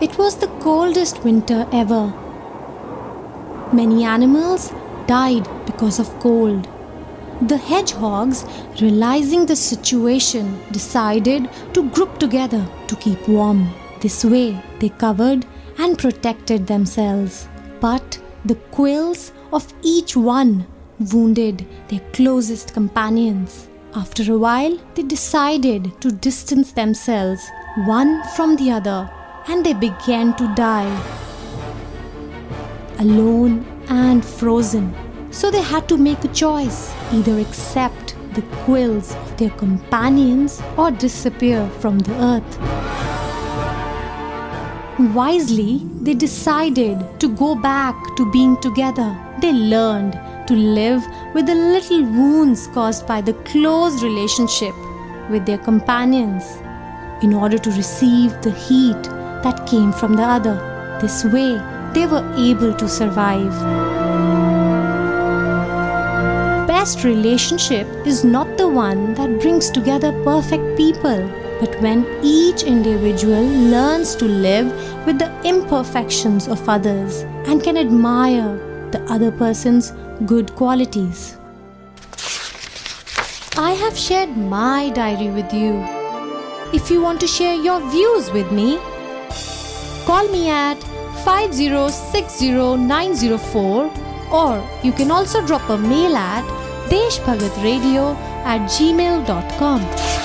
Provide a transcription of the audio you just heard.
It was the coldest winter ever. Many animals died because of cold. The hedgehogs, realizing the situation, decided to group together to keep warm. This way, they covered and protected themselves. But the quills of each one wounded their closest companions. After a while, they decided to distance themselves one from the other and they began to die. Alone and frozen. So they had to make a choice either accept the quills of their companions or disappear from the earth. Wisely, they decided to go back to being together. They learned to live with the little wounds caused by the close relationship with their companions in order to receive the heat that came from the other. This way, they were able to survive. Best relationship is not the one that brings together perfect people, but when each individual learns to live with the imperfections of others and can admire the other person's good qualities. I have shared my diary with you. If you want to share your views with me, call me at 5060904 or you can also drop a mail at deshbhagatradio at gmail.com.